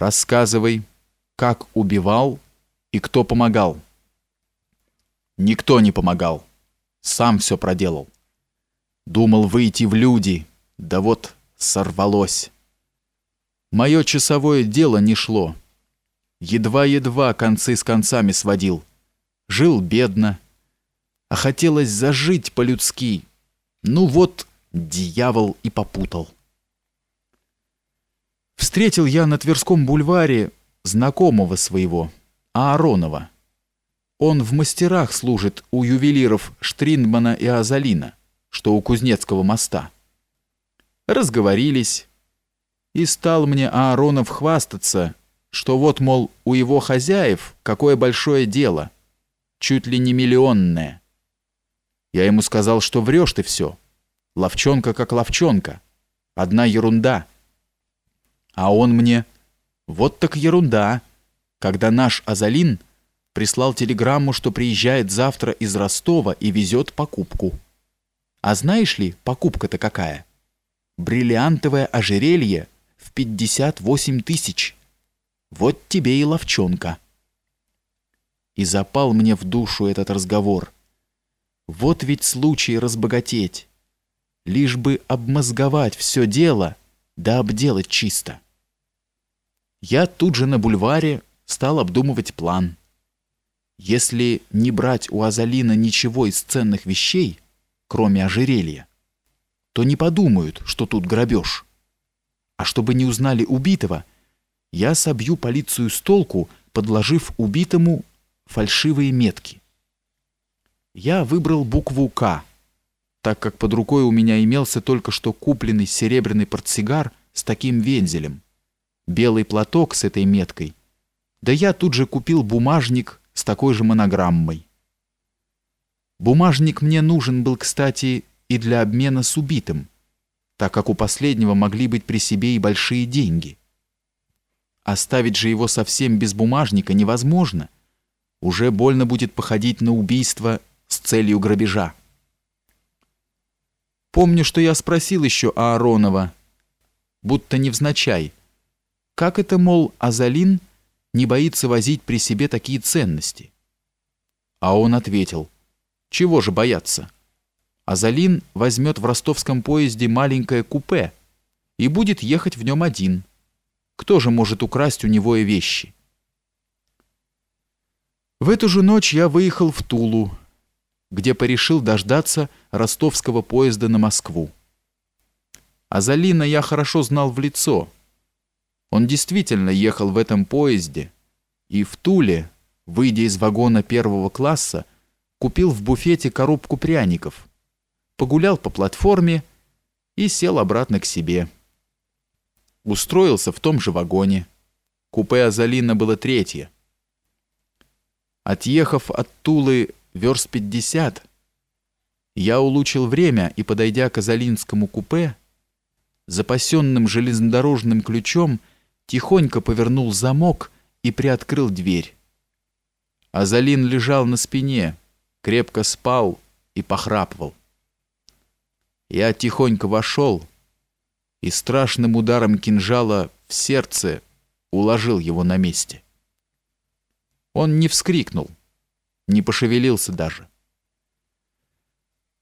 Рассказывай, как убивал и кто помогал. Никто не помогал. Сам все проделал. Думал выйти в люди, да вот сорвалось. Мое часовое дело не шло. Едва-едва концы с концами сводил. Жил бедно, а хотелось зажить по-людски. Ну вот, дьявол и попутал. Встретил я на Тверском бульваре знакомого своего, Ааронова. Он в мастерах служит у ювелиров Штриндмана и Азалина, что у Кузнецкого моста. Разговорились, и стал мне Ааронов хвастаться, что вот, мол, у его хозяев какое большое дело, чуть ли не миллионное. Я ему сказал, что врешь ты все. Ловчонка как ловчонка. Одна ерунда. А он мне, вот так ерунда, когда наш Азалин прислал телеграмму, что приезжает завтра из Ростова и везет покупку. А знаешь ли, покупка-то какая? Бриллиантовое ожерелье в 58 тысяч. Вот тебе и ловчонка. И запал мне в душу этот разговор. Вот ведь случай разбогатеть. Лишь бы обмозговать все дело, да обделать чисто. Я тут же на бульваре стал обдумывать план. Если не брать у Азалина ничего из ценных вещей, кроме ожерелья, то не подумают, что тут грабеж. А чтобы не узнали убитого, я собью полицию с толку, подложив убитому фальшивые метки. Я выбрал букву «К», так как под рукой у меня имелся только что купленный серебряный портсигар с таким вензелем, белый платок с этой меткой, да я тут же купил бумажник с такой же монограммой. Бумажник мне нужен был, кстати, и для обмена с убитым, так как у последнего могли быть при себе и большие деньги. Оставить же его совсем без бумажника невозможно. Уже больно будет походить на убийство с целью грабежа. Помню, что я спросил еще Ааронова, будто невзначай, как это, мол, Азалин не боится возить при себе такие ценности? А он ответил, чего же бояться? Азалин возьмет в ростовском поезде маленькое купе и будет ехать в нем один. Кто же может украсть у него и вещи? В эту же ночь я выехал в Тулу, где порешил дождаться ростовского поезда на Москву. Азалина я хорошо знал в лицо. Он действительно ехал в этом поезде и в Туле, выйдя из вагона первого класса, купил в буфете коробку пряников, погулял по платформе и сел обратно к себе. Устроился в том же вагоне. Купе Азалина было третье. Отъехав от Тулы верст пятьдесят. Я улучил время и, подойдя к Азалинскому купе, запасенным железнодорожным ключом тихонько повернул замок и приоткрыл дверь. Азалин лежал на спине, крепко спал и похрапывал. Я тихонько вошел и страшным ударом кинжала в сердце уложил его на месте. Он не вскрикнул не пошевелился даже.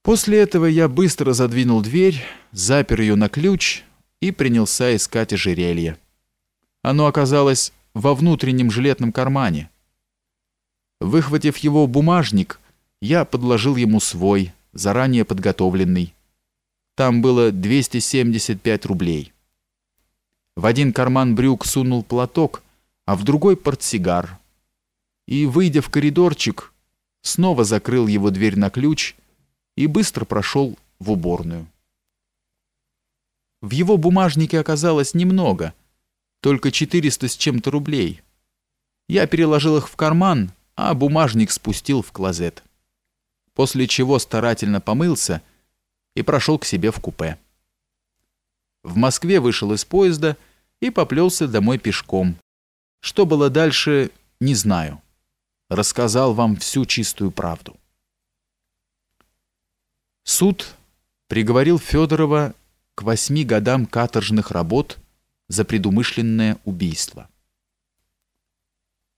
После этого я быстро задвинул дверь, запер ее на ключ и принялся искать ожерелье. Оно оказалось во внутреннем жилетном кармане. Выхватив его бумажник, я подложил ему свой, заранее подготовленный. Там было 275 рублей. В один карман брюк сунул платок, а в другой портсигар. И, выйдя в коридорчик, снова закрыл его дверь на ключ и быстро прошел в уборную. В его бумажнике оказалось немного, только 400 с чем-то рублей. Я переложил их в карман, а бумажник спустил в клозет. После чего старательно помылся и прошел к себе в купе. В Москве вышел из поезда и поплелся домой пешком. Что было дальше, не знаю рассказал вам всю чистую правду. Суд приговорил Федорова к восьми годам каторжных работ за предумышленное убийство.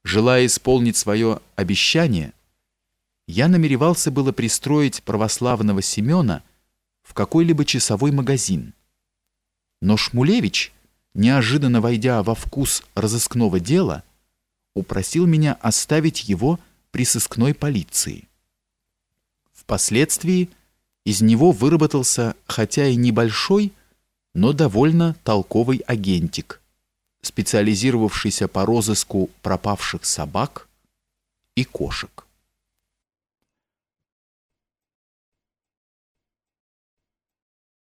Желая исполнить свое обещание, я намеревался было пристроить православного Семена в какой-либо часовой магазин. Но Шмулевич, неожиданно войдя во вкус разыскного дела, упросил меня оставить его при сыскной полиции. Впоследствии из него выработался, хотя и небольшой, но довольно толковый агентик, специализировавшийся по розыску пропавших собак и кошек.